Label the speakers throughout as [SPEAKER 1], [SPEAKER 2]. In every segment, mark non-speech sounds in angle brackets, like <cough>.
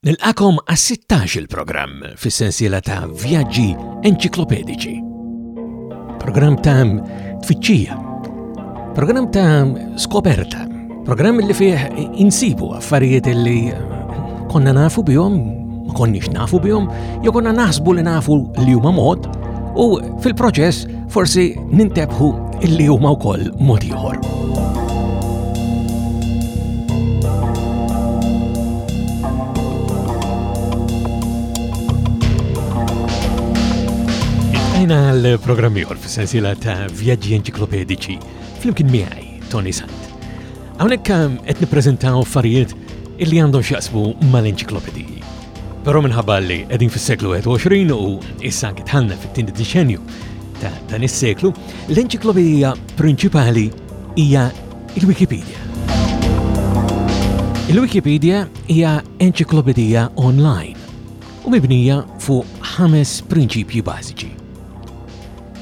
[SPEAKER 1] Nil-akom għas-16 il-programm fis-sensiela ta' vjaġġi enċiklopedici. Programm ta' tfittxija, programm ta' skoperta, programm li fih insibu affarijiet li konna nafu bihom, ma konniex nafu bihom, jew konna naħsbu li nafu li huma mod, u fil-proċess forsi nintebħu li huma wkoll mod ieħor. Għajna l-programmi għor f-sensila ta' vjaġġi enċiklopedici fl-imkien miħaj, Tony Sant. Għawnek um, qed niprezentaw farijiet illi għandhom xaqsbu mal-enċiklopediji. Pero minħabba li edin fis-seklu 21 u issa għitħanna fit-tindi diċenju ta' dan is-seklu, l-enċiklopedija prinċipali hija il-Wikipedia. Il-Wikipedia hija enċiklopedija online u mibnija fuq ħames prinċipji bażiċi.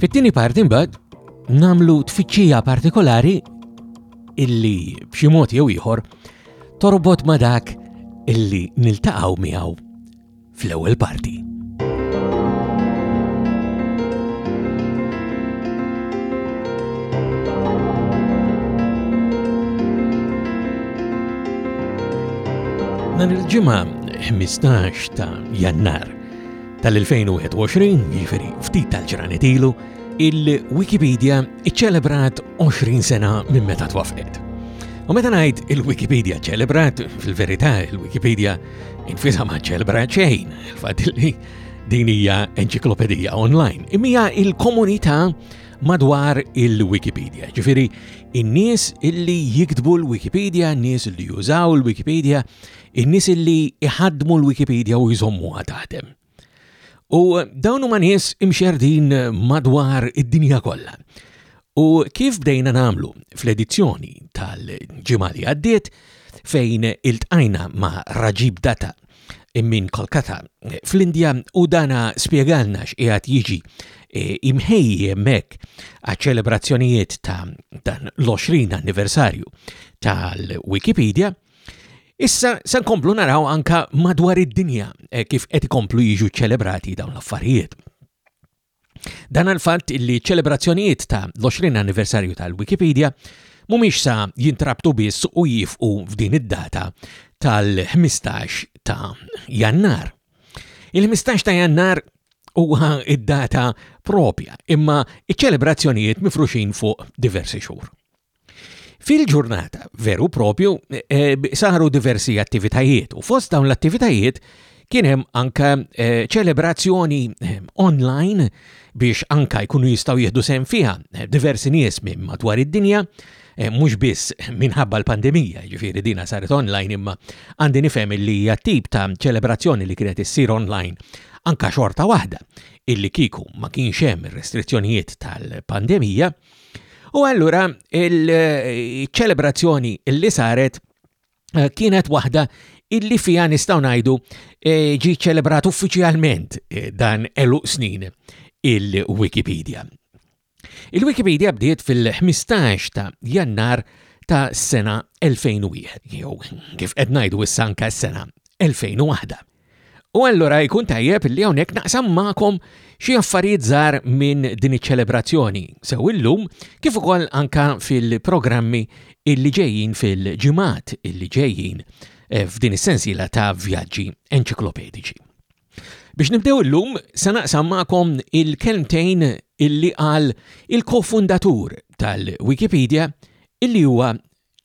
[SPEAKER 1] Fit-tieni parti mbagħad namlu tfittxija partikolari illi b'xi mod jew ieħor torbot ma' dak illi niltaqgħu miegħu fl-ewwel parti. Dan il-ġimgħa 15 ta' Jannar tal-2021, jifiri ftit tal-ġranet ilu, il-Wikipedia iċċelebrat 20 sena minn meta twafqet. U meta ngħid il-Wikipedia ċelebrat, fil-verità il-Wikipedia infisa ma ċelebrat xejn, il-fatt li din hija enċiklopedija online. Imija il-komunità madwar il-Wikipedia. Ġifiri, in-nies illi jiktbu l-Wikipedia, n-nies illi jużaw l-Wikipedia, in-nies illi iħadmu l-Wikipedia u jżommu għatatem. U dawn huma nies imxerdin madwar id-dinja kollha. U kif bdejna namlu fl-edizzjoni tal-ġimali għaddiet fejn il-tqajna ma' Raġib Data minn Kolkata fl-Indja u dana spiegalna x'qiegħed jiġi e, imħejji hemmhekk għaċ-ċelebrazzjonijiet ta' dan l-20 anniversarju tal-Wikipedia, Issa se nkomplu naraw anka madwar id-dinja eh, kif qed ikomplu jiġu ċelebrati dawn l-affarijiet. Dan għal-fatt li ċelebrazzjonijiet ta' l-20 anniversarju tal-Wikipedia mumiex sa jintrabtu biss u jifqu f'din id-data tal-15 ta' jannar. Il-15 ta' jannar huwa id-data propja, imma iċ-ċelebrazzjonijiet mifruxin fuq diversi xhur. Fil-ġurnata, veru propju, e, saru diversi attivitajiet u fost dawn l-attivitajiet kien hemm anka eh, ċelebrazzjoni eh, online biex anka jkunu jistgħu jieħdu sem fiha diversi nies minn madwar id-dinja Eh, mhux biss minħabba l-pandemija, ġifieri dina saret online imma għandi nifhem li tip ta' ċelebrazzjoni li kienet issir online anka xorta waħda illi kiku ma kienx hemm restrizzjonijiet tal-pandemija. U allura il-ċelebrazzjoni eh, illi saret eh, kienet waħda illi fija nistaw najdu eh, ġi ċelebrat uffiċjalment dan elu snin il-Wikipedia. Il-Wikipedia bdiet fil-15 ta' jannar ta' sena 2001, jew kif qed ngħidu s-sanka s-sena 2001. U allura jkun tajjeb li hawnhekk naqsam magħkom xi affarijiet żgħar minn din iċ-ċelebrazzjoni sew illum kif ukoll anka fil-programmi illi ġejjin fil-ġimgħat illi ġejjin eh, f'din is-sensiela ta' vjaġġi enċiklopediċi. Biex nibdew illum se naqsam magħkom il-kelmtejn illi qal il-kofundatur tal-Wikipedia illi huwa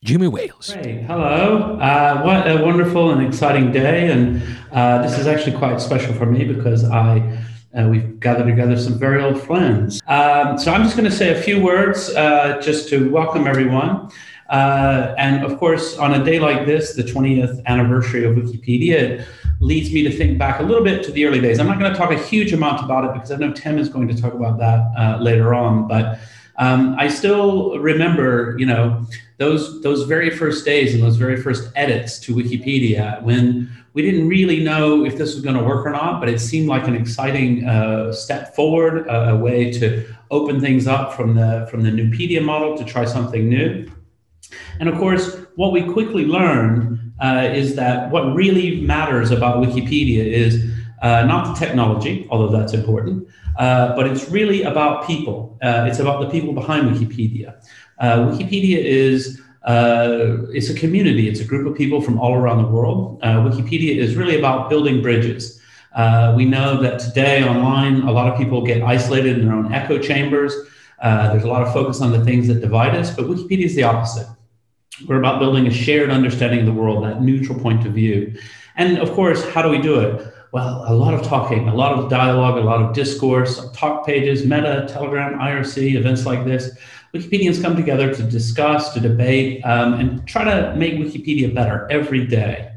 [SPEAKER 1] Jimmy Wales.
[SPEAKER 2] Hey, Hello. Uh, what a wonderful and exciting day. And uh, this is actually quite special for me because I uh, we've gathered together some very old friends. Um, so I'm just going to say a few words uh, just to welcome everyone. Uh, and of course, on a day like this, the 20th anniversary of Wikipedia, it leads me to think back a little bit to the early days. I'm not going to talk a huge amount about it because I know Tim is going to talk about that uh, later on. But um, I still remember, you know, those those very first days and those very first edits to Wikipedia when we didn't really know if this was going to work or not, but it seemed like an exciting uh, step forward, a, way to open things up from the from the Nupedia model to try something new. And of course, what we quickly learned uh, is that what really matters about Wikipedia is uh, not the technology, although that's important, uh, but it's really about people. Uh, it's about the people behind Wikipedia. Uh, Wikipedia is uh, it's a community. It's a group of people from all around the world. Wikipedia is really about building bridges. we know that today online, a lot of people get isolated in their own echo chambers. there's a lot of focus on the things that divide us, but Wikipedia is the opposite. We're about building a shared understanding of the world, that neutral point of view. And of course, how do we do it? Well, a lot of talking, a lot of dialogue, a lot of discourse, talk pages, Meta, Telegram, IRC, events like this. Wikipedians come together to discuss, to debate, um, and try to make Wikipedia better every day.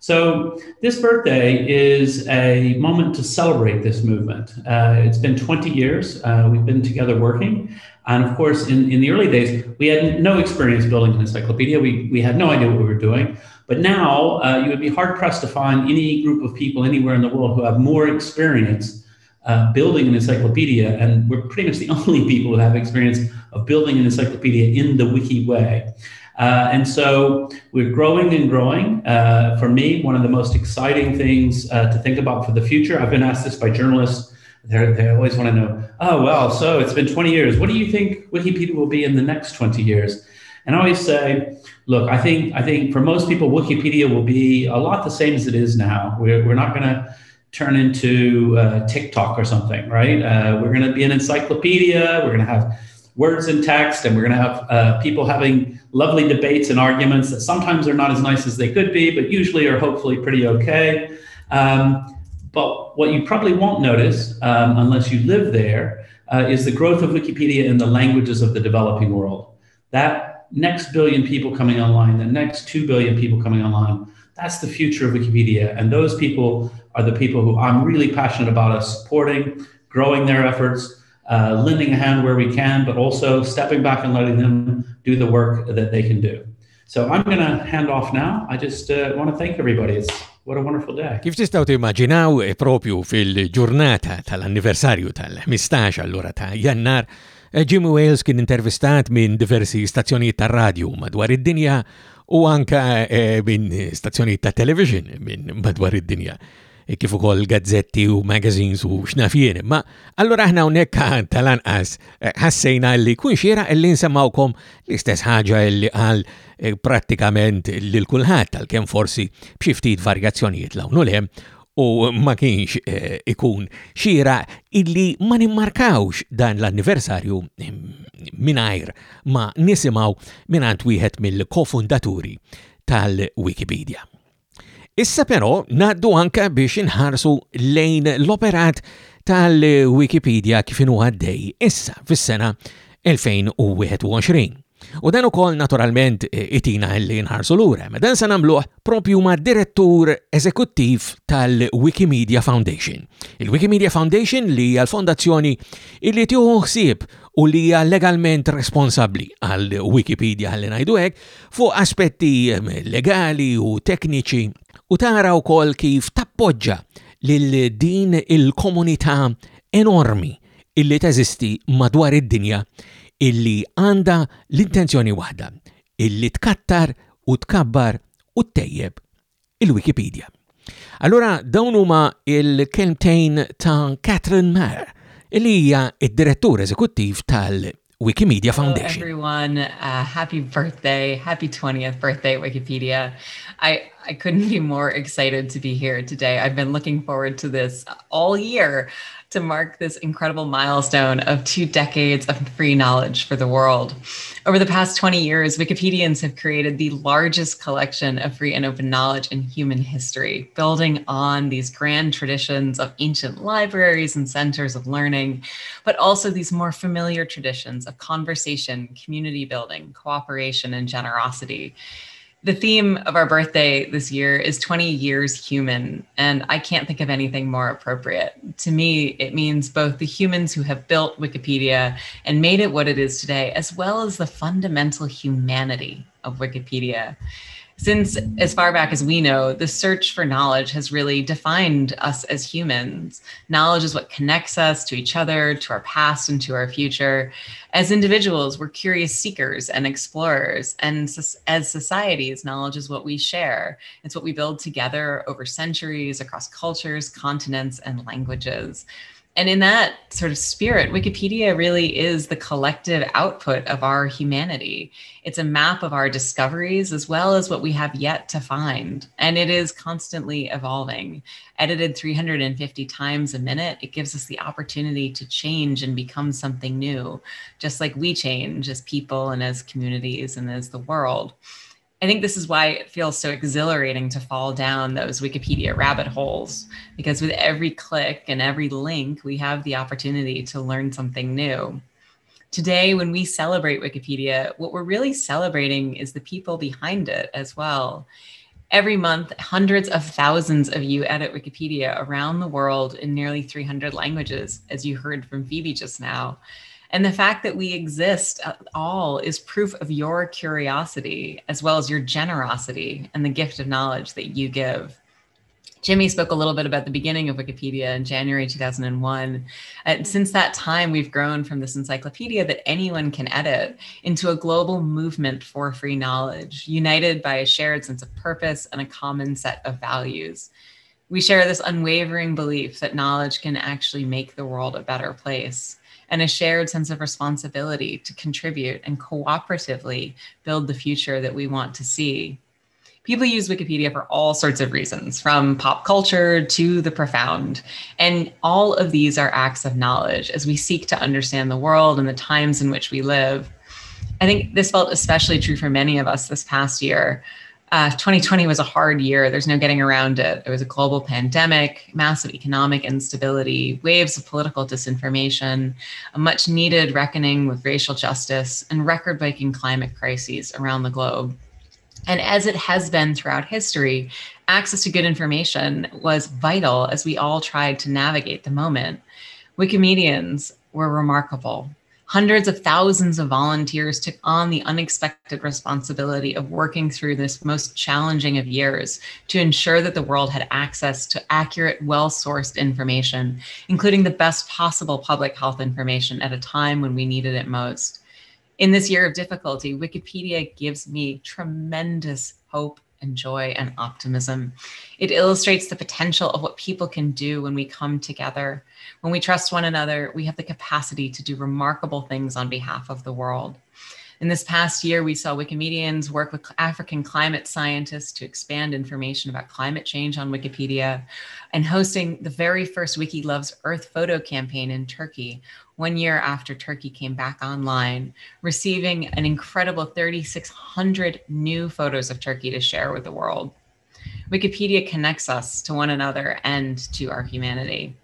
[SPEAKER 2] So, this birthday is a moment to celebrate this movement. Uh, it's been 20 years. Uh, we've been together working. And of course, in, in the early days, we had no experience building an encyclopedia. We, we had no idea what we were doing. But now uh, you would be hard pressed to find any group of people anywhere in the world who have more experience uh, building an encyclopedia. And we're pretty much the <laughs> only people who have experience of building an encyclopedia in the wiki way. Uh, and so we're growing and growing. Uh, for me, one of the most exciting things uh, to think about for the future, I've been asked this by journalists they they always want to know, oh, well, so it's been 20 years. What do you think Wikipedia will be in the next 20 years? And I always say, look, I think I think for most people, Wikipedia will be a lot the same as it is now. We're, we're not going to turn into uh, TikTok or something, right? Uh, we're going to be an encyclopedia. We're going to have words and text, and we're going to have uh, people having lovely debates and arguments that sometimes are not as nice as they could be, but usually are hopefully pretty okay. Um, but what you probably won't notice, um, unless you live there, uh, is the growth of Wikipedia in the languages of the developing world. That next billion people coming online, the next 2 billion people coming online, that's the future of Wikipedia. And those people are the people who I'm really passionate about us supporting, growing their efforts, uh, lending a hand where we can, but also stepping back and letting them do the work that they can do. So I'm going to hand off now. I just uh, want to thank everybody. It's what a wonderful day.
[SPEAKER 1] Kif tistaw timmaġinaw eh, propju fil-ġurnata tal-anniversarju tal-15 allura ta' jannar, eh, Jimmy Wales kien intervistat minn diversi stazzjonijiet ta' radio madwar id-dinja u anka eh, minn stazzjonijiet ta' television minn madwar id-dinja. E kif ukoll gazzetti u magazines u xnafjien. Ma allura aħna hawnhekk tal-anqas eh, ħassejna li kun xiera li nsemmawkom l-istess ħaġa li qal eh, prattikament lil kulħadd tal-kemm forsi b'xi ftit varjazzjonijiet lawnu lehem u ma kienx eh, ikun xira illi ma nimmarkawx dan l-anniversarju eh, minajr ma nisimaw minant wieħed mill-kofundaturi tal-Wikipedia. Issa però naddu anka biex inħarsu lejn l-operat tal-Wikipedia kif inhu għaddej issa fis-sena 2021. U dan ukoll naturalment e, itina li nħarsu lura, ma dan se nagħmluh propju ma' direttur eżekuttiv tal-Wikimedia Foundation. Il-Wikimedia Foundation li hija l-fondazzjoni illi tieħu ħsieb u li hija legalment responsabbli għal Wikipedia ħalli ngħidu hekk fuq aspetti mm, legali u tekniċi u tara wkoll kif tappoġġa lil din il-komunità enormi illi teżisti madwar id-dinja illi għanda l-intenzjoni waħda illi tkattar u tkabbar u tejjeb il-Wikipedia. Allora dawn huma il-kelmtejn ta' Catherine Maher illi hija id-direttur eżekuttiv tal- Wikimedia Foundation.
[SPEAKER 3] Hello everyone, uh, happy birthday, happy 20th birthday, Wikipedia. I, I couldn't be more excited to be here today. I've been looking forward to this all year to mark this incredible milestone of two decades of free knowledge for the world. Over the past 20 years, Wikipedians have created the largest collection of free and open knowledge in human history, building on these grand traditions of ancient libraries and centers of learning, but also these more familiar traditions of conversation, community building, cooperation, and generosity the theme of our birthday this year is 20 years human, and I can't think of anything more appropriate. To me, it means both the humans who have built Wikipedia and made it what it is today, as well as the fundamental humanity of Wikipedia since as far back as we know, the search for knowledge has really defined us as humans. Knowledge is what connects us to each other, to our past, and to our future. As individuals, we're curious seekers and explorers. And as societies, knowledge is what we share. It's what we build together over centuries across cultures, continents, and languages. And in that sort of spirit, Wikipedia really is the collective output of our humanity. It's a map of our discoveries as well as what we have yet to find. And it is constantly evolving. Edited 350 times a minute, it gives us the opportunity to change and become something new, just like we change as people and as communities and as the world. I think this is why it feels so exhilarating to fall down those Wikipedia rabbit holes, because with every click and every link, we have the opportunity to learn something new. Today, when we celebrate Wikipedia, what we're really celebrating is the people behind it as well. Every month, hundreds of thousands of you edit Wikipedia around the world in nearly 300 languages, as you heard from Phoebe just now. And the fact that we exist at all is proof of your curiosity as well as your generosity and the gift of knowledge that you give. Jimmy spoke a little bit about the beginning of Wikipedia in January 2001. And uh, since that time, we've grown from this encyclopedia that anyone can edit into a global movement for free knowledge, united by a shared sense of purpose and a common set of values. We share this unwavering belief that knowledge can actually make the world a better place and a shared sense of responsibility to contribute and cooperatively build the future that we want to see. People use Wikipedia for all sorts of reasons, from pop culture to the profound. And all of these are acts of knowledge as we seek to understand the world and the times in which we live. I think this felt especially true for many of us this past year. Uh, 2020 was a hard year. There's no getting around it. There was a global pandemic, massive economic instability, waves of political disinformation, a much needed reckoning with racial justice, and record breaking climate crises around the globe. And as it has been throughout history, access to good information was vital as we all tried to navigate the moment. Wikimedians were remarkable. Hundreds of thousands of volunteers took on the unexpected responsibility of working through this most challenging of years to ensure that the world had access to accurate, well sourced information, including the best possible public health information at a time when we needed it most. In this year of difficulty, Wikipedia gives me tremendous hope and joy and optimism. It illustrates the potential of what people can do when we come together. When we trust one another, we have the capacity to do remarkable things on behalf of the world. In this past year, we saw Wikimedians work with African climate scientists to expand information about climate change on Wikipedia and hosting the very first Wiki Loves Earth photo campaign in Turkey, one year after Turkey came back online, receiving an incredible 3,600 new photos of Turkey to share with the world. Wikipedia connects us to one another and to our humanity.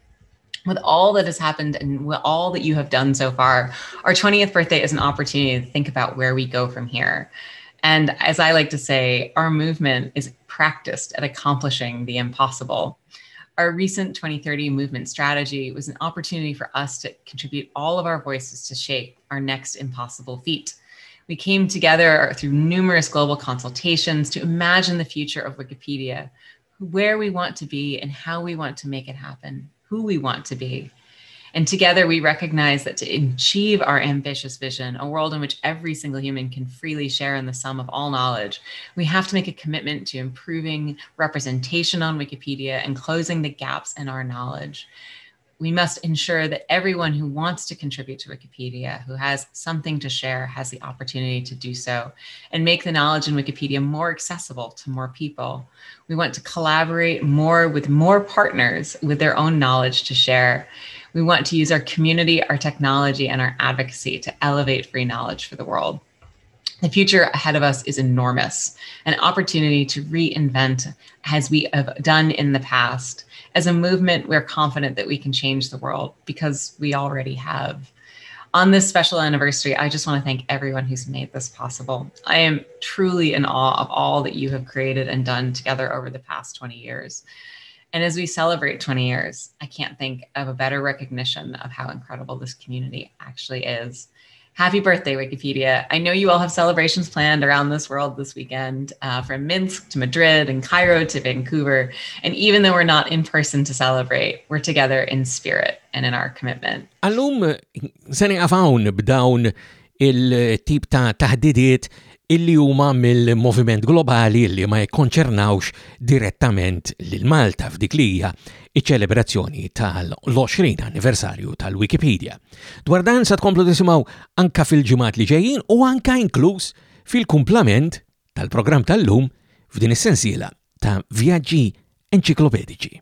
[SPEAKER 3] With all that has happened and all that you have done so far, our 20th birthday is an opportunity to think about where we go from here. And as I like to say, our movement is practiced at accomplishing the impossible. Our recent 2030 movement strategy was an opportunity for us to contribute all of our voices to shape our next impossible feat. We came together through numerous global consultations to imagine the future of Wikipedia, where we want to be and how we want to make it happen, who we want to be. And together we recognize that to achieve our ambitious vision, a world in which every single human can freely share in the sum of all knowledge, we have to make a commitment to improving representation on Wikipedia and closing the gaps in our knowledge. We must ensure that everyone who wants to contribute to Wikipedia, who has something to share, has the opportunity to do so and make the knowledge in Wikipedia more accessible to more people. We want to collaborate more with more partners with their own knowledge to share. We want to use our community, our technology, and our advocacy to elevate free knowledge for the world. The future ahead of us is enormous, an opportunity to reinvent as we have done in the past. As a movement, we're confident that we can change the world because we already have. On this special anniversary, I just want to thank everyone who's made this possible. I am truly in awe of all that you have created and done together over the past 20 years. And as we celebrate 20 years, I can't think of a better recognition of how incredible this community actually is. Happy birthday, Wikipedia. I know you all have celebrations planned around this world this weekend, uh, from Minsk to Madrid and Cairo to Vancouver. And even though we're not in person to celebrate, we're together in spirit and in our commitment.
[SPEAKER 1] Allum, sani il-tip ta' illi huma mill-moviment globali li ma jkonċernawx direttament lil Malta f'dik li hija iċ-ċelebrazzjoni tal-20 anniversarju tal-Wikipedia. Dwar dan sa tkomplu tisimgħu anka fil-ġimgħat li ġejjin u anka inkluż fil-kumplament tal-programm tal-lum f'din is-sensiela ta' vjaġġi enċiklopedici.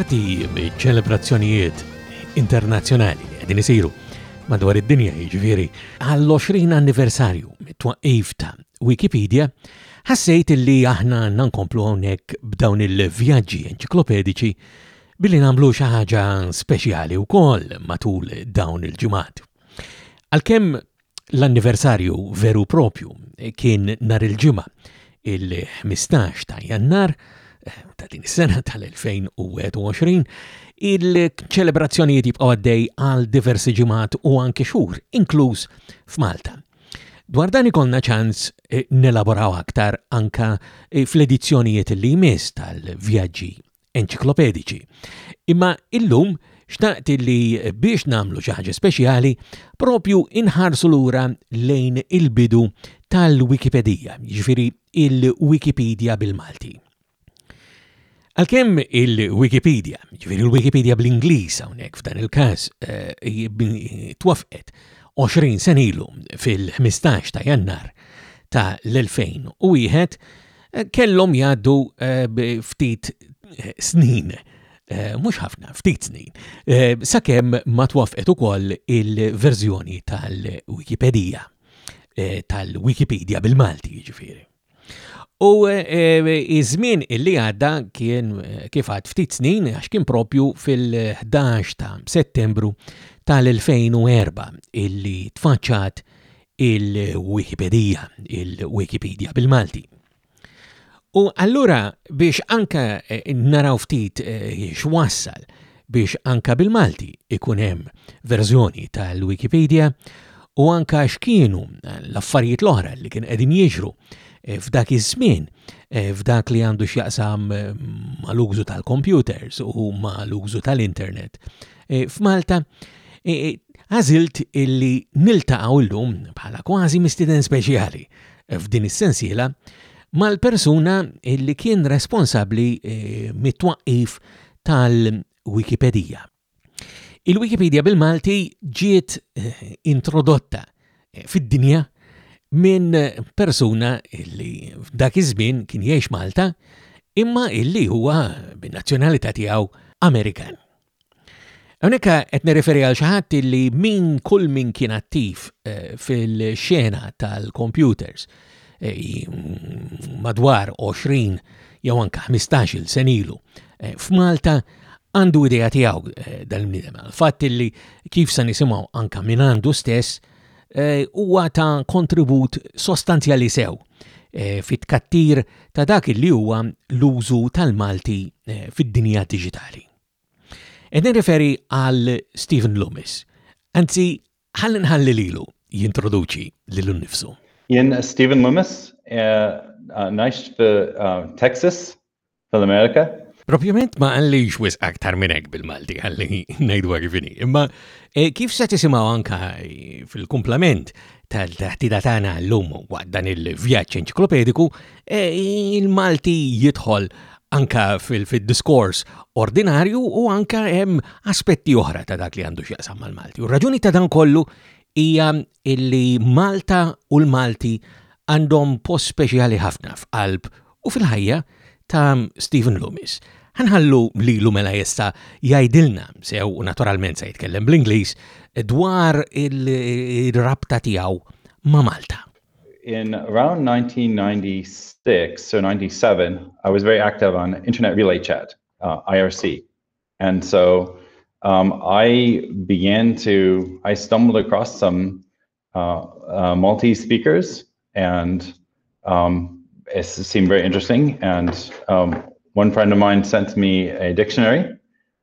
[SPEAKER 1] Parti ċelebrazzjonijiet internazzjonali li għedin isiru madwar id-dinja jiġifieri għall-20 anniversarju mit-twaqif ta' Wikipedia, ħassejt li aħna nankomplu hawnhekk b'dawn il-vjaġġi enċiklopedici billi nagħmlu xi ħaġa speċjali wkoll matul dawn il-ġimgħat. Għalkemm l-anniversarju veru propju kien nar il-ġimgħa il-15 ta' jannar ta' din is-sena tal-2021 il-ċelebrazzjonijiet jibqgħu għaddej għal diversi ġimgħat u anke xhur, inkluż f'Malta. Dwar dan ikollna ċans eh, nelaboraw aktar anka eh, fl-edizzjonijiet li jmiss tal-vjaġġi enċiklopediċi. Imma illum xtaqt li biex namlu ħaġa speċjali propju inħarsu lura lejn il-bidu tal-Wikipedia, ġifiri il-Wikipedia bil-Malti. Għalkemm il-Wikipedia, ġifiri il-Wikipedia bl-Inglis hawnhekk f'dan il-każ eh, twafqet 20 senilu fil-15 ta' jannar ta' l-2001 eh, kellhom jgħaddu eh, ftit snin mhux ħafna, ftit snin, sakemm ma twafqet ukoll il-verżjoni tal-Wikipedia. tal-Wikipedia bil-Malti ġifiri. U eh, eh, iż-żmien illi għadda kien eh, kif għad ftit snin għax kien propju fil-11 ta' Settembru tal-2004 illi tfaċċat il-Wikipedia, il-Wikipedia bil-Malti. U allura biex anka naraw ftit x'wassal biex anka bil-Malti ikun hemm verżjoni tal-Wikipedia, u anka x'kienu l-affarijiet l-oħra li kien qegħdin jiġru Eh, f'dak iż-żmien eh, f'dak li għandu x'jaqsam eh, mal-użu tal-computers u mal-użu tal-internet. F'Malta għażilt illi niltaqgħu llum bħala kważi mistieden speċjali f'din is-sensiela mal-persuna illi kien responsabbli mit-twaqqif tal-Wikipedia. Il-Wikipedia bil-Malti ġiet introdotta fid-dinja minn persuna illi dak iż-żmien kien jgħix Malta imma illi huwa bin-nazzjonalità tiegħu Amerikan. Hawnhekk qed nirreferi għal xi ħadd illi min kull min kien attiv eh, fil-xena tal-computers eh, mm, madwar 20 jew anke 15-il senilu eh, f'Malta għandu idea tiegħu dal-bniedem. Fatt li kif se nisimgħu anka minn għandu stess Eh, huwa ta' kontribut sostanzjali sew eh, fit-kattir ta' dak li huwa l-użu tal-Malti eh, fid-dinja digitali. Ed referi għal Stephen Loomis. Anzi, ħallin ħalli lilu jintroduċi lilu nifsu.
[SPEAKER 4] Jien Stephen Loomis, uh, uh, najx fi uh, Texas, fil-Amerika,
[SPEAKER 1] Propjament ma għallix wis aktar minnek bil-Malti għalli <laughs> najdu għarifini. Imma eh, kif se tisimaw anka eh, fil-komplement tal-taħtida tagħna l-lum dan il-vjaġġ enċiklopediku, eh, il-Malti jidħol anka fil-diskors ordinarju u anka hemm aspetti oħra ta' dak li għandu x'jaqsam mal-Malti. U raġuni ta' dan kollu hija illi Malta u l-Malti għandhom post speċjali ħafna f'qalb u fil-ħajja ta' Stephen Loomis ħanħallu li l-umela jesta jajdilna, sew naturalment se jitkellem bl-Inglis, dwar il-rabta ma' Malta.
[SPEAKER 4] In around 1996 so 97, I was very active on Internet Relay Chat, uh, IRC. And so um, I began to, I stumbled across some uh, uh, Maltese speakers and um, it seemed very interesting. And um, one friend of mine sent me a dictionary,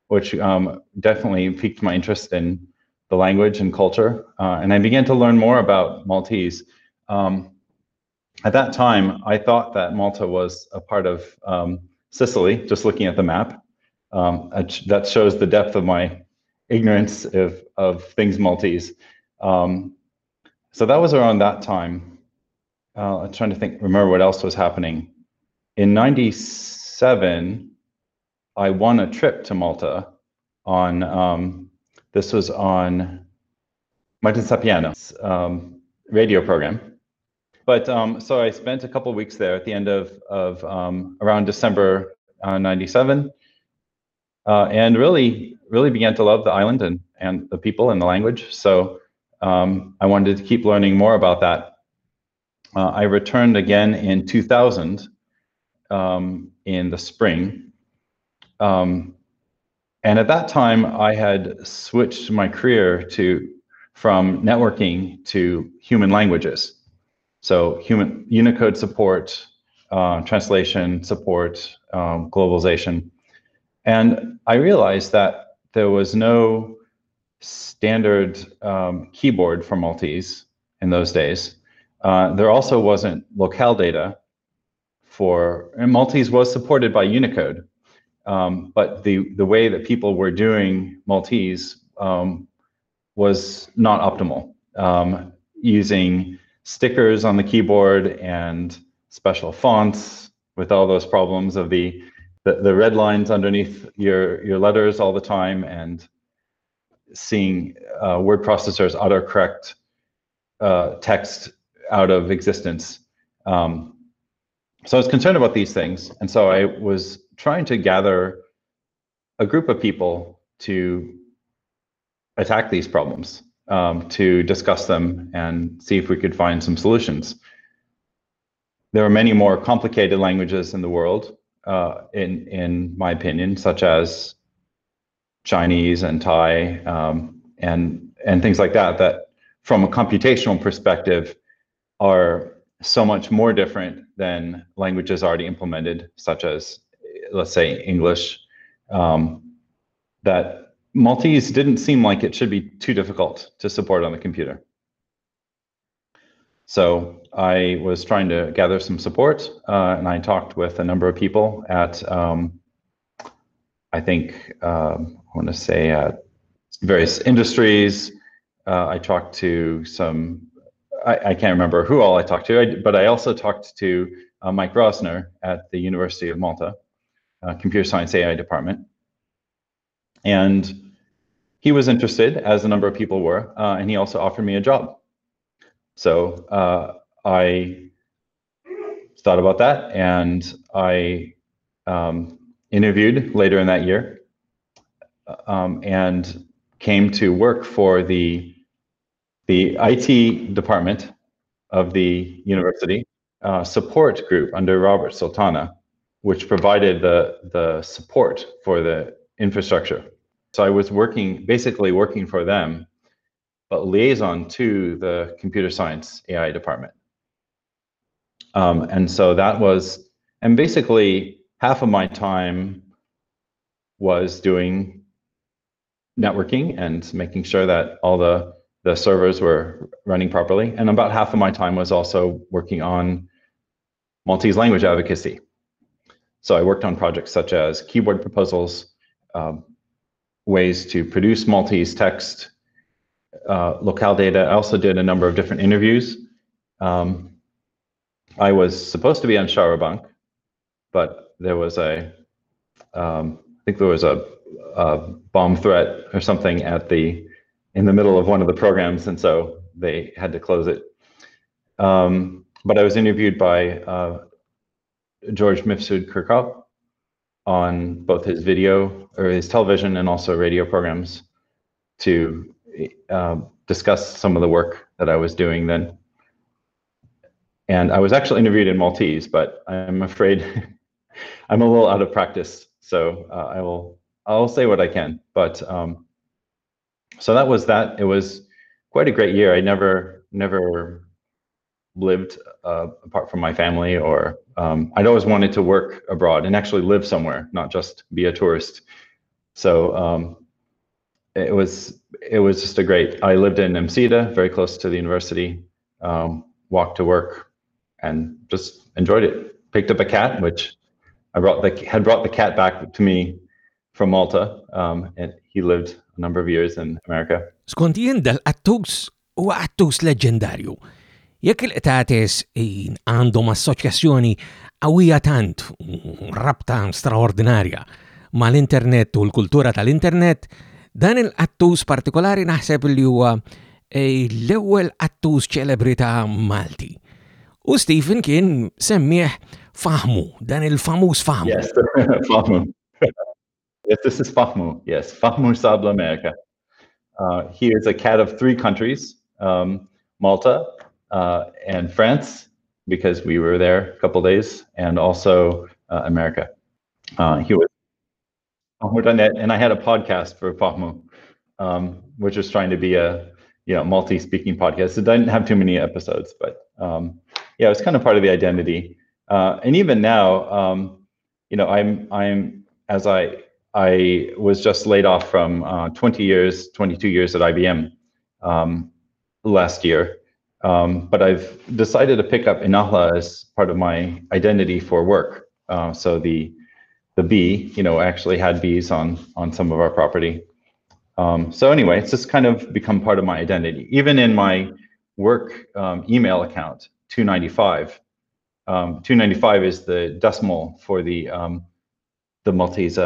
[SPEAKER 4] which um, definitely piqued my interest in the language and culture. Uh, and I began to learn more about Maltese. Um, at that time, I thought that Malta was a part of um, Sicily, just looking at the map. Um, that shows the depth of my ignorance of, of things Maltese. Um, so that was around that time. Uh, I'm trying to think, remember what else was happening. In 96, seven, I won a trip to Malta on, um, this was on Martin Sapiano's um, radio program. But um, so I spent a couple weeks there at the end of, of um, around December uh, 97. uh, and really, really began to love the island and, and the people and the language. So um, I wanted to keep learning more about that. Uh, I returned again in 2000 um, in the spring. Um, and at that time, I had switched my career to from networking to human languages. So human Unicode support, uh, translation support, um, globalization. And I realized that there was no standard um, keyboard for Maltese in those days. Uh, there also wasn't locale data for, and Maltese was supported by Unicode, um, but the, the way that people were doing Maltese um, was not optimal. Um, using stickers on the keyboard and special fonts with all those problems of the, the, the red lines underneath your, your letters all the time and seeing uh, word processors autocorrect uh, text out of existence. Um, so I was concerned about these things. And so I was trying to gather a group of people to attack these problems, um, to discuss them and see if we could find some solutions. There are many more complicated languages in the world, uh, in, in my opinion, such as Chinese and Thai um, and, and things like that, that from a computational perspective are so much more different than languages already implemented, such as, let's say, English, um, that Maltese didn't seem like it should be too difficult to support on the computer. So I was trying to gather some support, uh, and I talked with a number of people at, um, I think, um, I want to say, at various industries. Uh, I talked to some I, I, can't remember who all I talked to, but I also talked to uh, Mike Rosner at the University of Malta, uh, Computer Science AI department. And he was interested, as a number of people were, uh, and he also offered me a job. So uh, I thought about that and I um, interviewed later in that year um, and came to work for the the IT department of the university uh, support group under Robert Sultana, which provided the, the support for the infrastructure. So I was working, basically working for them, but liaison to the computer science AI department. Um, and so that was, and basically half of my time was doing networking and making sure that all the the servers were running properly. And about half of my time was also working on Maltese language advocacy. So I worked on projects such as keyboard proposals, um, ways to produce Maltese text, uh, locale data. I also did a number of different interviews. Um, I was supposed to be on Xarabank, but there was a, um, I think there was a, a bomb threat or something at the in the middle of one of the programs, and so they had to close it. Um, but I was interviewed by uh, George Mifsud Chircop on both his video or his television and also radio programs to uh, discuss some of the work that I was doing then. And I was actually interviewed in Maltese, but I'm afraid <laughs> I'm a little out of practice. So uh, I will I'll say what I can, but um, so that was that. It was quite a great year. I never never lived uh, apart from my family, or um, I'd always wanted to work abroad and actually live somewhere, not just be a tourist. So um, it was it was just a great. I lived in Msida, very close to the university. Um, walked to work, and just enjoyed it. Picked up a cat, which I brought the had brought the cat back to me from Malta, um, and he lived a number of years in America.
[SPEAKER 1] Skont jien dal-attus huwa attus leġendarju. Jekk il-qtates għandhom assoċjazzjoni għawija tant, rabta straordinarja mal-internet u l-kultura tal-internet, dan il-attus partikolari naħseb li huwa l-ewwel attus ċelebrita Malti. U Stephen kien semmieħ faħmu, dan il-famuż faħmu.
[SPEAKER 4] Yes, <laughs> faħmu. Yes, this is Fahmu. Yes, Fahmu Sabla America. Uh, he is a cat of three countries, um, Malta uh, and France, because we were there a couple days, and also uh, America. Uh, he was and I had a podcast for Fahmu, um, which was trying to be a you know multi-speaking podcast. It didn't have too many episodes, but um, yeah, was kind of part of the identity. Uh, and even now, um, you know, I'm I'm as I I was just laid off from uh, 20 years, 22 years at IBM um, last year. Um, but I've decided to pick up Inahla as part of my identity for work. Uh, so the the bee, you know, actually had bees on on some of our property. Um, so anyway, it's just kind of become part of my identity. Even in my work um, email account, 295. Um, 295 is the decimal for the um, the Maltese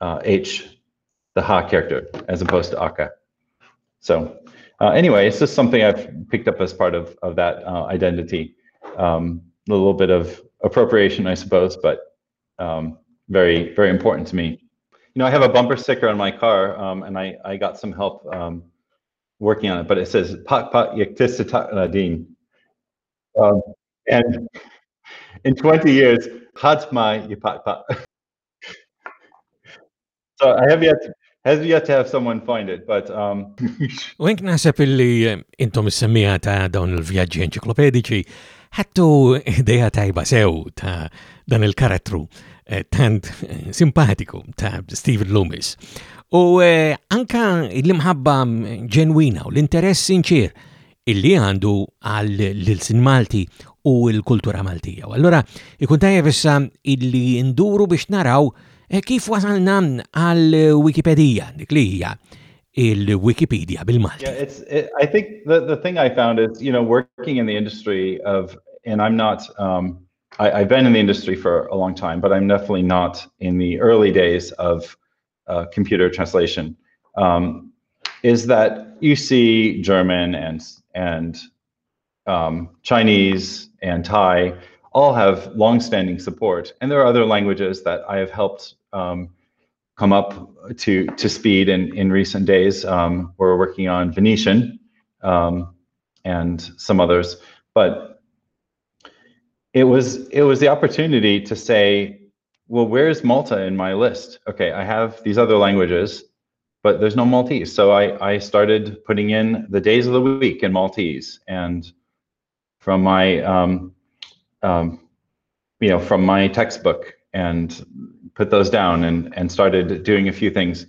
[SPEAKER 4] uh, uh, H, the Ha character, as opposed to Aka. So uh, anyway, it's just something I've picked up as part of of that uh, identity. Um, a little bit of appropriation, I suppose, but um, very, very important to me. You know, I have a bumper sticker on my car, um, and I, I got some help um, working on it, but it says "Pat Pat Yaktistatadin," um, and in 20 years, Hatma Yapat Pat. <laughs> so I have yet has yet to have someone find it, but um <laughs>
[SPEAKER 1] Wink għenk illi eh, intom is-semmija ta' dawn il-vjaġġi enċiklopedici ħattu ideja tajba sew ta' dan il-karattru eh, tant eh, simpatiku ta' Stephen Loomis. U anka l-imħabba mm, ġenwina u l-interess sinċir illi għandu għal l-sin Malti u l-kultura Maltija. Allora ikun tajja issa illi nduru biex naraw kif wasalna għal Wikipedia, dik li hija il-Wikipedia bil-Malti.
[SPEAKER 4] Yeah, it's, it, I think the, the thing I found is, you know, working in the industry of, and I'm not, um, I, have been in the industry for a long time, but I'm definitely not in the early days of uh, computer translation. Um, is that you see German and and um, Chinese and Thai all have long-standing support, and there are other languages that I have helped um, come up to to speed in in recent days. Um, we're working on Venetian um, and some others, but it was it was the opportunity to say, well, where's Malta in my list? Okay, I have these other languages, but there's no Maltese. So I I started putting in the days of the week in Maltese, and from my um, um, you know from my textbook, and put those down, and and started doing a few things.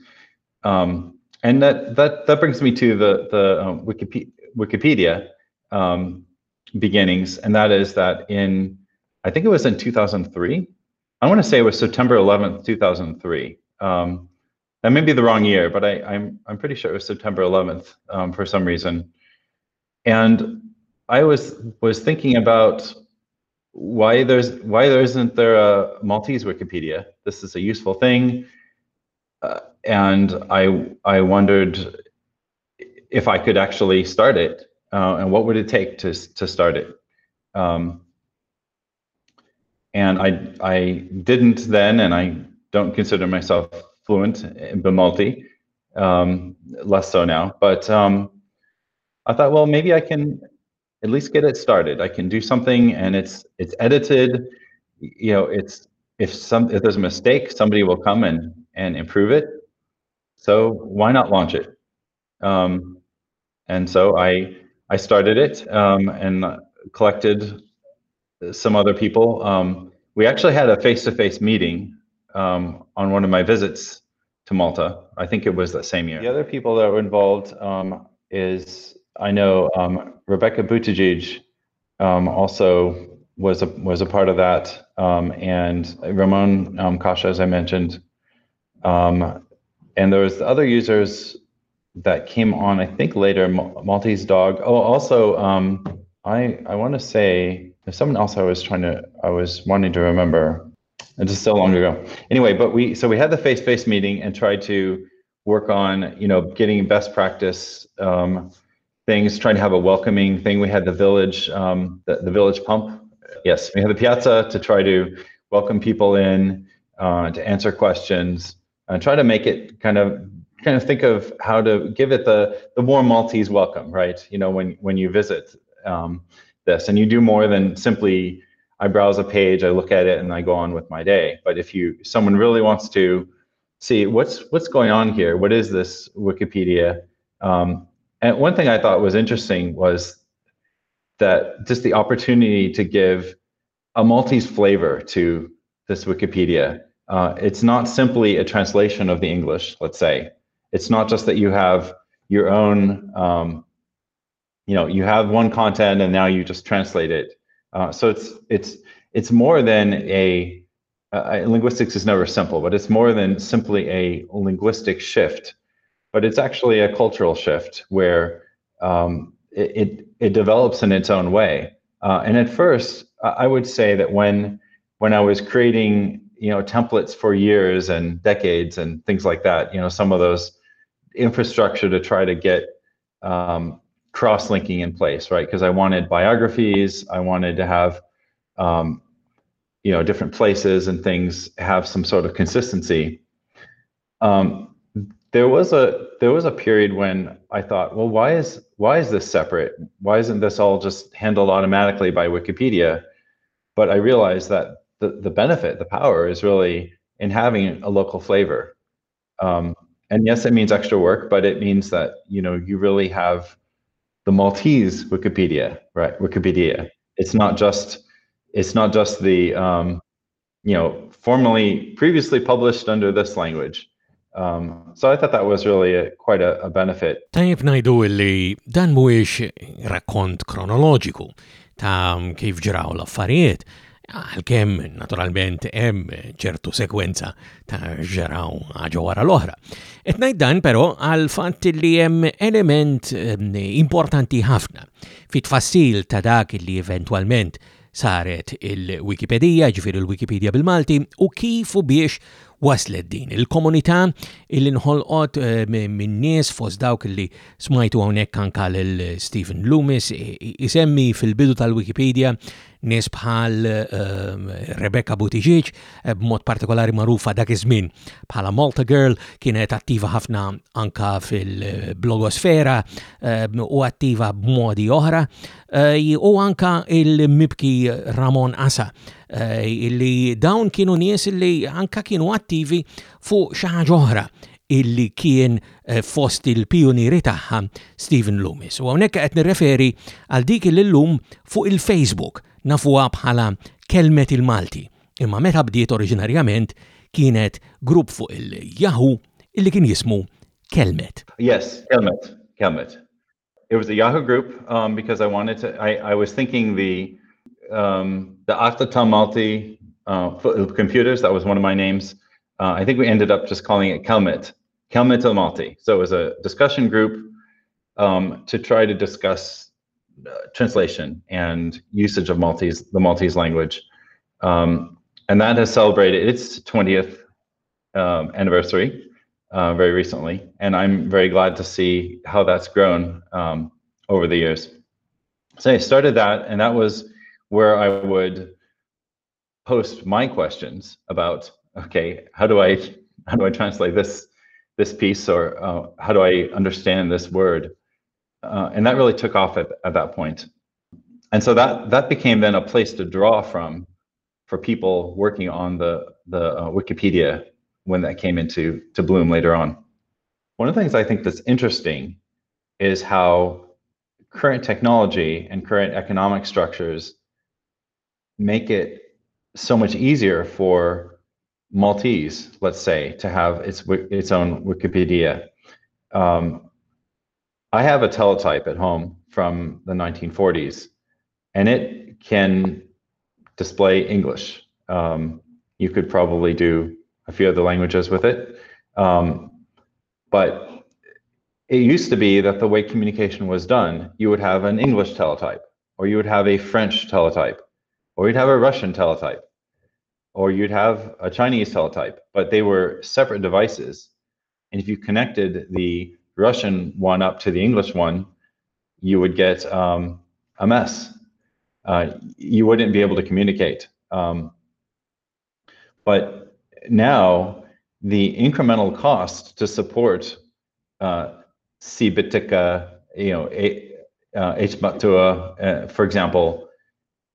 [SPEAKER 4] Um, and that that that brings me to the the um, Wikipedia, Wikipedia um, beginnings, and that is that in, I think it was in 2003. I want to say it was September 11th, 2003. Um, that may be the wrong year, but I, am I'm, I'm pretty sure it was September 11th um, for some reason. And I was was thinking about why there's why there isn't there a Maltese Wikipedia. This is a useful thing, uh, and I I wondered if I could actually start it uh, and what would it take to to start it? Um, and I I didn't then, and I don't consider myself fluent in Bimalti, um, less so now. But um, I thought, well, maybe I can at least get it started. I can do something, and it's it's edited. You know, it's if some if there's a mistake, somebody will come and and improve it. So why not launch it? Um, and so I I started it um, and collected some other people. Um, we actually had a face-to-face meeting um, on one of my visits to Malta. I think it was that same year. The other people that were involved um, is I know um, Rebecca Buttigieg um, also was a was a part of that, and Ramon um, Casha, as I mentioned, and there was other users that came on, I think later, Maltese Dog. Oh, also, um, I I want to say there's someone else I was trying to I was wanting to remember. It's just so long ago. Anyway, but we so we had the face-to-face meeting and tried to work on you know getting best practice um, things, trying to have a welcoming thing. We had the village um, the, the village pump. Yes, we had the piazza to try to welcome people in uh, to answer questions. and try to make it kind of kind of think of how to give it the the more Maltese welcome, right? You know, when when you visit um, this, and you do more than simply I browse a page, I look at it, and I go on with my day. But if you someone really wants to see what's what's going on here, what is this Wikipedia? Um, and one thing I thought was interesting was that just the opportunity to give a Maltese flavor to this Wikipedia. Uh, it's not simply a translation of the English, let's say. It's not just that you have your own, um, you know, you have one content and now you just translate it. Uh, so it's it's it's more than a uh, linguistics is never simple, but it's more than simply a linguistic shift. But it's actually a cultural shift where um, it, it, it develops in its own way. Uh, and at first, I would say that when when I was creating you know templates for years and decades and things like that, you know some of those infrastructure to try to get um, cross-linking in place, right? Because I wanted biographies, I wanted to have um, you know different places and things have some sort of consistency. Um, there was a there was a period when I thought, well, why is why is this separate? Why isn't this all just handled automatically by Wikipedia? But I realized that the, the benefit, the power is really in having a local flavor. Um, and yes, it means extra work, but it means that, you know, you really have the Maltese Wikipedia, right? Wikipedia. It's not just, it's not just the, um, you know, formally previously published under this language. Um, so I thought that was really a, quite a, a benefit.
[SPEAKER 1] Tajib najdu li dan mhuwiex rakkont kronoloġiku ta' kif ġraw l-affarijiet, għal-kem naturalment hemm ċertu sekwenza ta' ġraw ħaġa wara l-oħra. Etnajd dan però għal fatt li hemm element ehm, importanti ħafna fit tfassil ta' dak li eventualment saret il-Wikipedia, ġifir il-Wikipedia bil-Malti, u kif u biex waslet din. Il-komunità illi nħolqot eh, minn nies fost dawk li smajtu hawnhekk anka l-Stephen Loomis isemmi fil-bidu tal-Wikipedia nies bħal ehm, Rebecca Buttigieg, eh, b'mod partikolari marufa dak iż-żmien bħala Malta Girl, kienet attiva ħafna anka fil-blogosfera eh, u attiva b'modi oħra, Eh, u anka il-mibki Ramon Asa, eh, illi dawn kienu nies illi anka kienu attivi fuq xi ħaġa oħra illi kien eh, fost il-pionieri tagħha Stephen Loomis. U hawnhekk qed nirreferi għal dik il-lum fuq il-Facebook nafuha bħala kelmet il-Malti. Imma meta bdiet oriġinarjament kienet grupp fuq il-Yahoo illi kien jismu Kelmet.
[SPEAKER 4] Yes, Kelmet, Kelmet. It was a Yahoo group um, because I wanted to, I, I was thinking the, um, the Atata Malti uh, computers, that was one of my names. Uh, I think we ended up just calling it Kelmet, Kelmet al Malti. So it was a discussion group um, to try to discuss uh, translation and usage of Maltese, the Maltese language. Um, and that has celebrated its 20th um, anniversary uh, very recently. And I'm very glad to see how that's grown um, over the years. So I started that, and that was where I would post my questions about, okay, how do I how do I translate this this piece, or uh, how do I understand this word? uh, and that really took off at, at that point. And so that that became then a place to draw from for people working on the the uh, Wikipedia when that came into to bloom later on. One of the things I think that's interesting is how current technology and current economic structures make it so much easier for Maltese, let's say, to have its its own Wikipedia. Um, I have a teletype at home from the 1940s, and it can display English. Um, you could probably do a few other languages with it. Um, but it used to be that the way communication was done, you would have an English teletype, or you would have a French teletype, or you'd have a Russian teletype, or you'd have a Chinese teletype, but they were separate devices. And if you connected the Russian one up to the English one, you would get um, a mess. Uh, you wouldn't be able to communicate. Um, but now the incremental cost to support uh, you know, uh, HMATUA, uh, for example,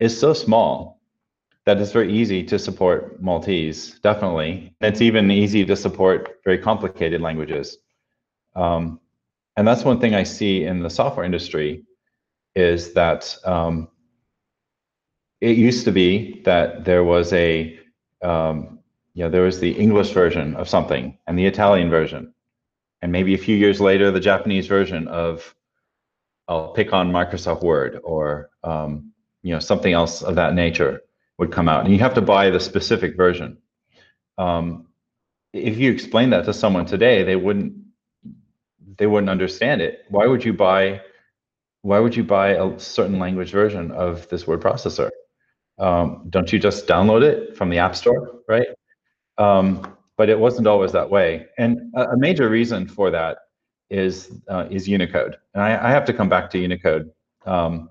[SPEAKER 4] is so small that it's very easy to support Maltese, definitely. It's even easy to support very complicated languages. Um, and that's one thing I see in the software industry is that um, it used to be that there was a, um, you know, there was the English version of something and the Italian version. And maybe a few years later, the Japanese version of, I'll pick on Microsoft Word or, um, you know, something else of that nature would come out. And you have to buy the specific version. Um, if you explain that to someone today, they wouldn't they wouldn't understand it. Why would you buy why would you buy a certain language version of this word processor? Um, don't you just download it from the App Store, right? Um, but it wasn't always that way. And a, a major reason for that is uh, is Unicode. And I, I, have to come back to Unicode um,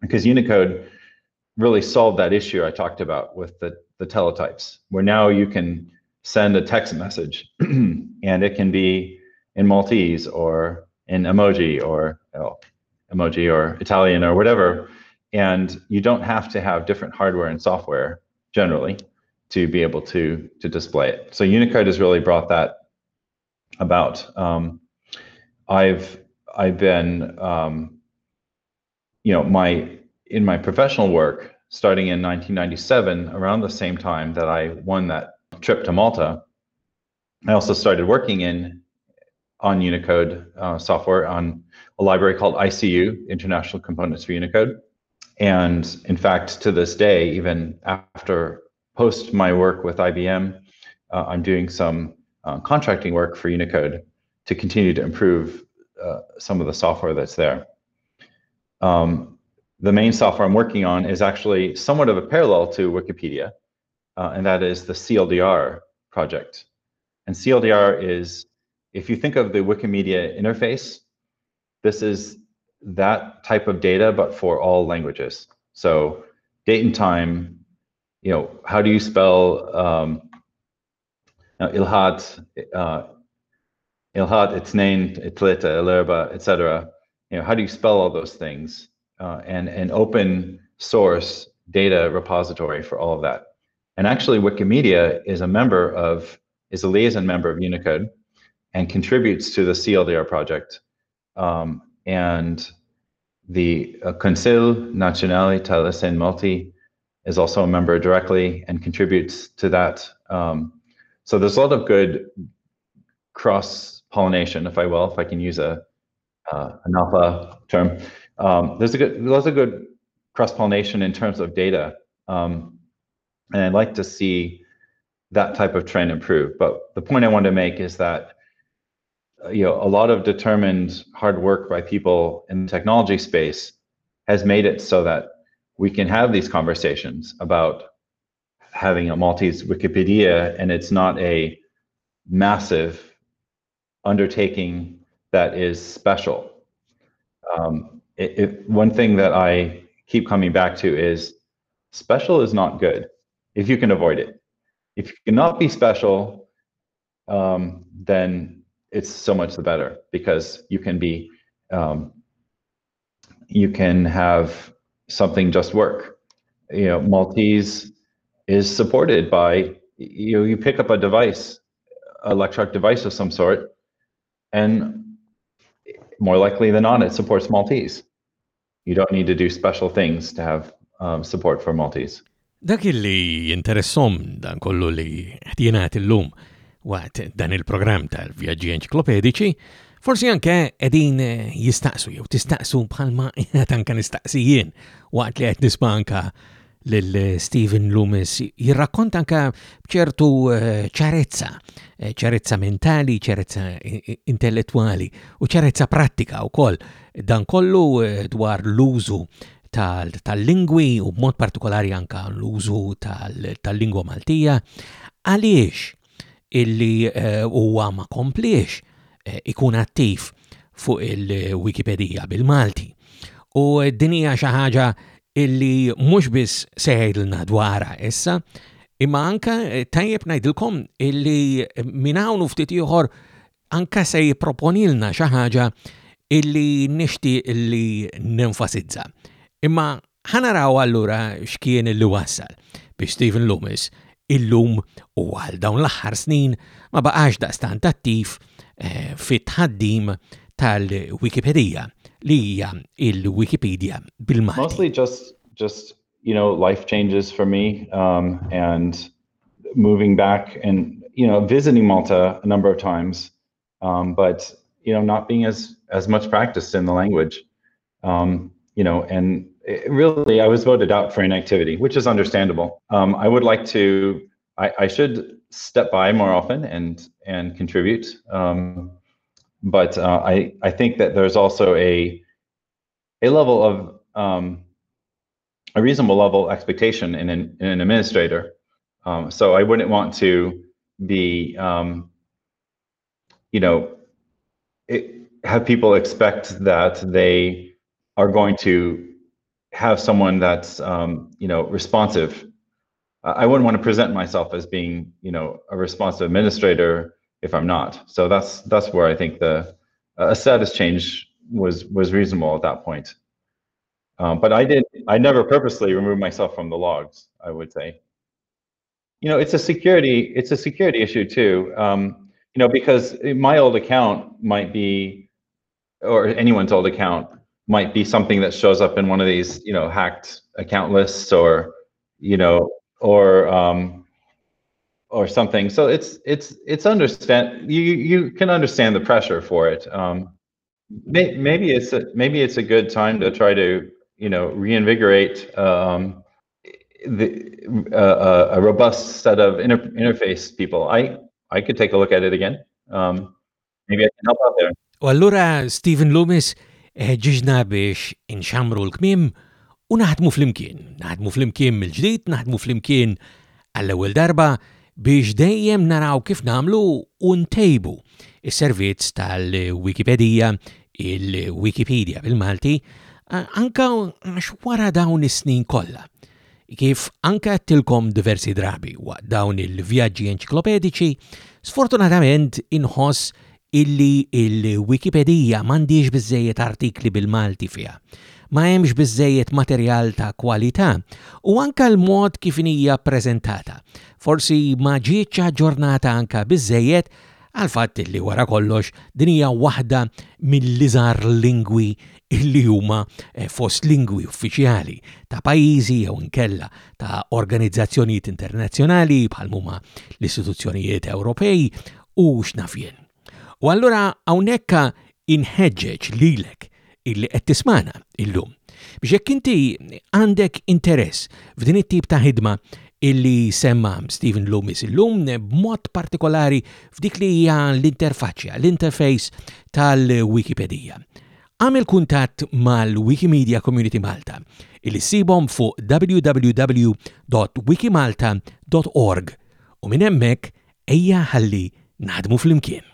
[SPEAKER 4] because Unicode really solved that issue I talked about with the, the teletypes, where now you can send a text message <clears throat> and it can be in Maltese or in emoji or emoji or Italian or whatever. And you don't have to have different hardware and software generally to be able to to display it. So Unicode has really brought that about. Um, I've I've been um, you know my in my professional work starting in 1997 around the same time that I won that trip to Malta. I also started working in on Unicode uh, software on a library called ICU, International Components for Unicode. And in fact, to this day, even after post my work with IBM, uh, I'm doing some uh, contracting work for Unicode to continue to improve uh, some of the software that's there. Um, the main software I'm working on is actually somewhat of a parallel to Wikipedia, uh, and that is the CLDR project. And CLDR is if you think of the Wikimedia interface, this is that type of data, but for all languages. So date and time, you know, how do you spell um, Ilhat, uh, Ilhat, Itznain, Itlita, Ilerba, etc. You know, how do you spell all those things? Uh, and an open source data repository for all of that. And actually, Wikimedia is a member of, is a liaison member of Unicode and contributes to the CLDR project. Um, and the uh, Kunsill Nazzjonali tal-Ilsien Malti is also a member directly and contributes to that. Um, so there's a lot of good cross pollination, if I will, if I can use a uh, an alpha term. Um, there's a good, there's a good cross pollination in terms of data, um, and I'd like to see that type of trend improve. But the point I want to make is that you know a lot of determined hard work by people in the technology space has made it so that we can have these conversations about having a Maltese Wikipedia, and it's not a massive undertaking that is special. Um, it, it, one thing that I keep coming back to is special is not good if you can avoid it. If you cannot be special, um, then it's so much the better because you can be um, you can have something just work. You know maltese is supported by you know you pick up a device electronic device of some sort and more likely than not it supports maltese. You don't need to do special things to have um, support for maltese.
[SPEAKER 1] Dak li interessom dan kollu li ħtienat illum waqt dan il-programm tal-vjaġġi enċiklopedici, forsi anke edin eh, jistaqsu jew tistaqsu bħalma <laughs> tanka nistaqsijien waqt li qed nisma' anka lil eh, Stephen Loomis. Jirrakkonta anka bċertu eh, ċarezza, ċarezza mentali, ċarezza intellettuali u ċarezza pratika u koll. Dan kollu dwar l-użu tal-lingwi u b'mod partikolari anka l-użu tal-lingwa Maltija. Għaliex illi huwa ma kompliex Eh, ikun attiv fuq il-Wikipedia bil-Malti. U dinija xi ħaġa illi mhux biss seħilna dwara issa, imma anka eh, tajjeb ngħidilkom illi eh, minn hawn ftit ieħor anka se jipproponilna xi ħaġa illi nixti illi nenfasizza. Imma ħanaraw allura x'kien illi wassal biex Stephen Loomis illum u għal dawn l-aħħar snin ma baqax daqstant eh, fit-ħaddim tal-Wikipedia li hija il-Wikipedia bil-Malti.
[SPEAKER 4] Mostly just just you know life changes for me um, and moving back and you know visiting Malta a number of times, um, but you know not being as as much practiced in the language. Um, you know, and really, I was voted out for inactivity, which is understandable. Um, I would like to. I, I, should step by more often and and contribute. Um, but uh, I I think that there's also a a level of um, a reasonable level expectation in an, in an administrator. Um, so I wouldn't want to be, um, you know, it, have people expect that they are going to have someone that's, um, you know, responsive. I wouldn't want to present myself as being, you know, a responsive administrator if I'm not. So that's that's where I think the a status change was was reasonable at that point. Um, but I did, I never purposely removed myself from the logs, I would say. You know, it's a security, it's a security issue too. Um, you know, because my old account might be, or anyone's old account might be something that shows up in one of these, you know, hacked account lists or, you know, or, um, or something. So it's, it's, it's understand, you, you can understand the pressure for it. Um, may, maybe it's a, maybe it's a good time to try to you know, reinvigorate um, the, uh, a robust set of inter interface people. I, I could take a look at it again. Um, maybe I can help out there.
[SPEAKER 1] U allura Steven Loomis ġiġna biex inxamru l-kmim u naħdmu fl-imkien. Naħdmu fl-imkien mill-ġdid, naħdmu fl-imkien għall-ewwel darba biex dejjem naraw kif namlu ntejbu is-servizz tal-Wikipedia, il-Wikipedia bil-Malti, anka għax wara dawn is-snin kollha. Kif anka tilkom diversi drabi waqt dawn il-vjaġġi enċiklopedici, sfortunatament inħoss illi il-Wikipedia mandiġ bizzejiet artikli bil-Malti fija. Ma hemmx biżejjed materjal ta' kwalità u anka l-mod kif hija preżentata. Forsi ma ġietx ġurnata anka biżejjed għal fatt li wara kollox din hija waħda mill-iżar lingwi illi huma eh, fost lingwi uffiċjali ta' pajjiżi jew inkella ta' organizzazzjonijiet internazzjonali bħal huma l-istituzzjonijiet Ewropej u x'nafjen. U allura hawnhekk inħeġġeġ lilek illi qed tismana illum. Biex jekk inti għandek interess f'din it-tip ta' ħidma illi semma Stephen Loomis illum b'mod partikolari f'dik li hija l-interfaċċja, l-interface tal-Wikipedia. Għamil kuntatt mal-Wikimedia Community Malta il sibom fuq www.wikimalta.org u minn hemmhekk ejja ħalli naħdmu fl-imkien.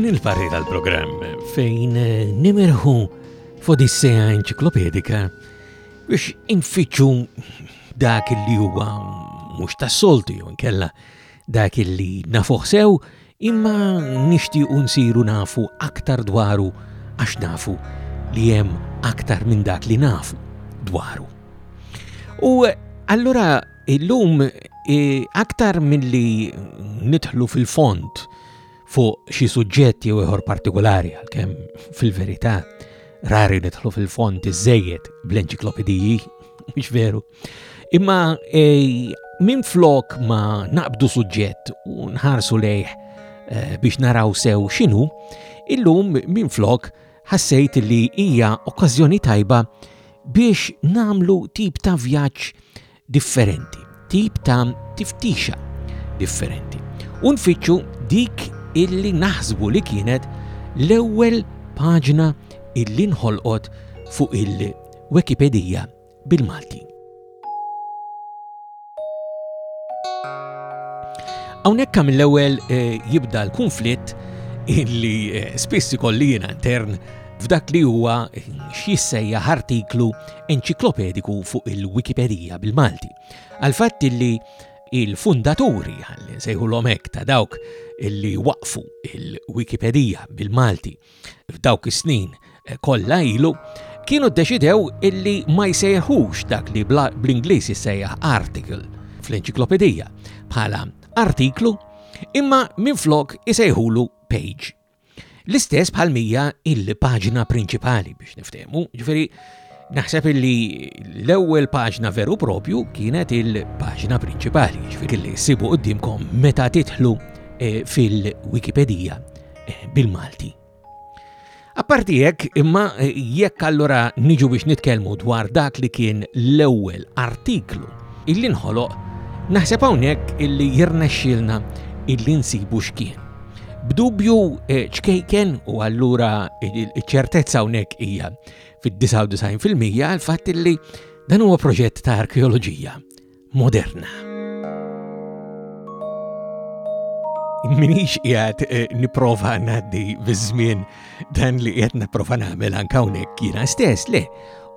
[SPEAKER 1] F'din il-parri tal-programm fejn eh, nimerħu f'odissea enċiklopedika biex infittxu dak li huwa mhux tas-solti jew inkella dak li nafuh sew imma nixtiequ nsiru nafu aktar dwaru għax nafu li hemm aktar minn dak li nafu dwaru. U eh, allura illum e, aktar minn li nidħlu fil-font fuq xi suġġetti jew ieħor partikolari għalkemm fil-verità rari nidħlu fil-font iżejjed bl-enċiklopediji, <laughs> mhux veru. Imma e, minn flok ma naqbdu suġġett u nħarsu lejh e, biex naraw sew xinu, illum minn flok ħassejt li hija okkażjoni tajba biex namlu tip ta' vjaġġ differenti, tip ta' tiftixa differenti. Unfittxu dik illi naħsbu li kienet l-ewwel paġna illi nħolqot fuq il-Wikipedia bil-Malti. Hawnhekk kam l-ewwel eh, jibda l-konflitt illi eh, spiss ikolli intern f'dak li huwa x'jissejja artiklu enċiklopediku fuq il-Wikipedia bil-Malti. Għal-fatt illi il-fundaturi għalli sejħu hekk ta' dawk illi waqfu il-Wikipedia bil-Malti f'dawk is-snin eh, kollha ilu kienu ddeċidew illi ma jsejħux dak li bl-Ingliż jissejjaħ article fl-enċiklopedija bħala artiklu imma minflok isejħulu page. L-istess bħalmija il-paġna prinċipali biex niftehmu, ġifieri naħseb li l-ewwel paġna veru propju kienet il-paġna prinċipali, ġifieri li sibu qudiemkom meta titħlu Eh, fil-Wikipedia eh, bil-Malti. Apparti eh, jekk, imma jekk allura niġu biex nitkellmu dwar dak li kien l-ewwel artiklu illi nħoloq, naħseb hawnhekk illi jirnexxilna illi nsibu x'kien. B'dubju ċkejken u allura ċertezza hawnhekk hija fid-99% għal fatt illi dan huwa proġett ta' arkeoloġija moderna. Minix qiegħed eh, niprofa naddi bizmin dan li jgħat niprofa namel ankawnek hawnhekk stess, le.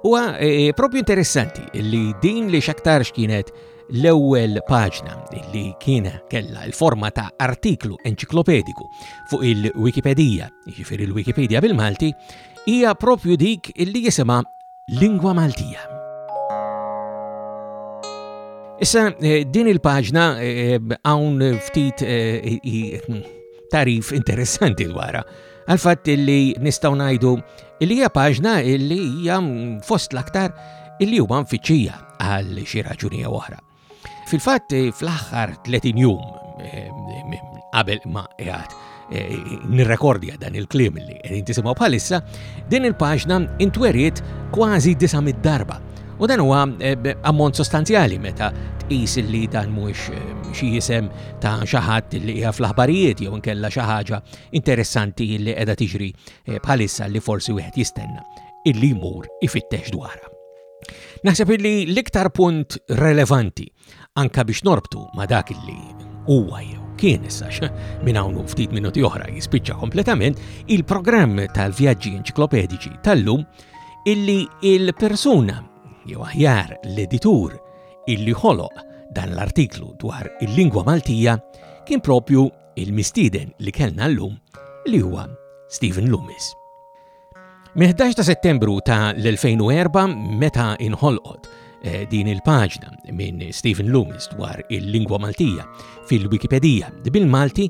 [SPEAKER 1] Huwa eh, propju interessanti li din li xaktarx kienet l-ewwel paġna li kiena kella l-forma ta' artiklu enċiklopediku fuq il-Wikipedia, jiġifieri il-Wikipedia bil-Malti, hija propju dik illi jisima Lingwa Maltija. Issa eh, din il-paġna eh, hawn ftit eh, tarif interessanti dwarha għal-fatt illi nistgħu ngħidu illi hija paġna illi hija fost l-aktar illi huma mfittxija għal xi raġuni oħra. Fil-fatt fl-aħħar 30 jum qabel ma qiegħed nirrekordja dan il-klim li qed intisimgħu bħalissa, din il-paġna intweriet kważi disa darba. U dan huwa eh, ammont sostanzjali meta tqis li dan mhux eh, xi jisem ta' xi ħadd li hija fl-aħbarijiet jew inkella xi ħaġa interessanti li qiegħda tiġri eh, bħalissa li forsi wieħed jistenna illi jmur ifittex dwarha. Naħseb li l-iktar punt relevanti anka biex norbtu ma dak li huwa jew kien issa minn hawn ftit minuti oħra jispiċċa kompletament il-programm tal-vjaġġi enċiklopediċi tal-lum illi il-persuna jew aħjar l-editur illi ħoloq dan l-artiklu dwar il-lingwa Maltija kien propju il-mistiden li kellna l-lum li huwa Stephen Loomis. Mih-11 ta' settembru ta' l-2004 meta inħolqot eh, din il-paġna minn Stephen Loomis dwar il-lingwa Maltija fil-Wikipedia bil-Malti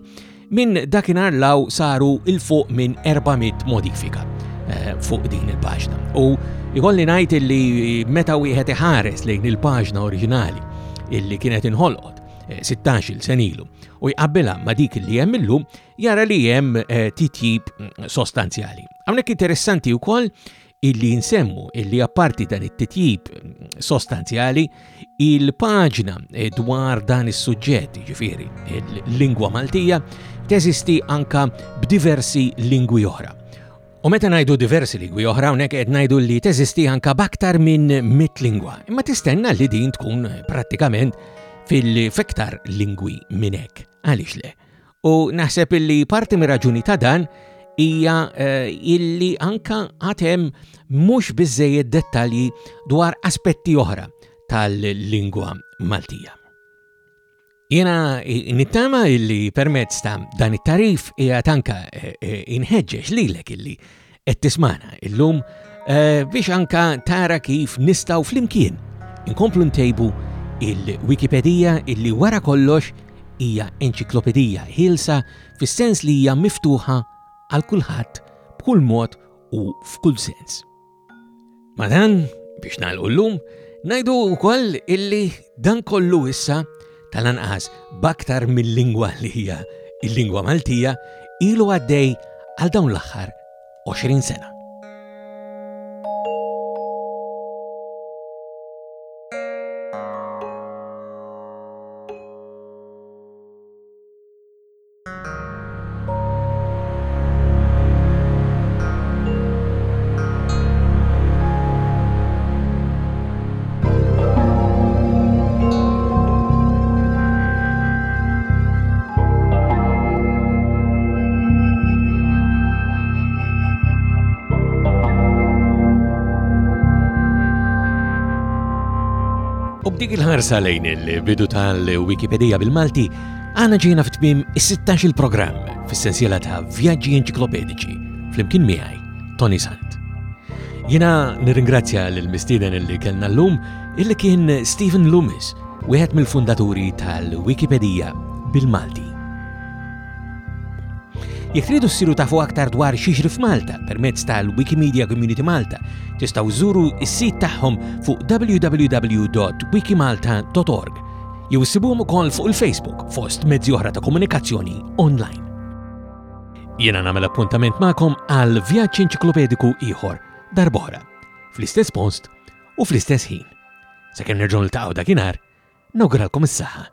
[SPEAKER 1] minn dakinhar law saru il-fuq minn 400 modifika Eh, fuq din il-paġna. U ikolli ngħid li meta wieħed iħares lejn il-paġna oriġinali illi kienet inħolqot eh, 16 senilu u jqabbilha ma dik li hemm illum jara li hemm eh, titjib mm, sostanzjali. Hawnhekk interessanti wkoll illi nsemmu illi apparti dan it-titjib mm, sostanzjali il-paġna dwar dan is-suġġett, ġifieri il-lingwa Maltija, teżisti anka b'diversi lingwi oħra. U meta ngħidu diversi lingwi oħra hawnhekk qed ngħidu li teżisti anke b'aktar minn mit lingwa, imma tistenna li din tkun prattikament fil-fektar lingwi minn hekk. Għaliex le? U naħseb illi parti mir raġuni ta' dan hija uh, illi anka għatem mhux biżejjed dettalji dwar aspetti oħra tal-lingwa Maltija. Jena nittama illi permezz ta' dan it-tarif hija tanka e, e, inħeġġeġ lilek illi qed tismana illum e, biex anka tara kif nistaw flimkien inkomplu ntejbu il-Wikipedija illi wara kollox hija enċiklopedija ħilsa fis-sens li hija miftuħa għal kulħadd b'kull mod u f'kull sens. Madan, biex nagħlqu llum ngħidu wkoll illi dan kollu issa tal-anqas baktar mill-lingwa li hija il-lingwa Maltija ilu għaddej għal dawn l-aħħar 20 sena. B'dik il-ħarsa lejn il-bidu tal-Wikipedia bil-Malti, għana ġejna f'tmim is-16 il-programm fis-sensiela ta' vjaġġi enċiklopedici fl-imkien miegħi, Tony Sant. Jena nirringrazzja l-mistiden li kellna l-lum illi kien Stephen Loomis, wieħed mill-fundaturi tal-Wikipedia bil-Malti. Jek tridu ssiru tafu aktar dwar xiexri f'Malta permezz tal-Wikimedia Community Malta, tistgħu żuru s-sit tagħhom fuq www.wikimalta.org jew issibuhom ukoll fuq il-Facebook fost mezzi oħra ta' komunikazzjoni online. Jiena nagħmel appuntament magħkom għal vjaġġ enċiklopediku ieħor darbora, fl-istess post u fl-istess ħin. Sakemm nerġgħu niltaqgħu dakinhar, nawguralkom is-saħħa.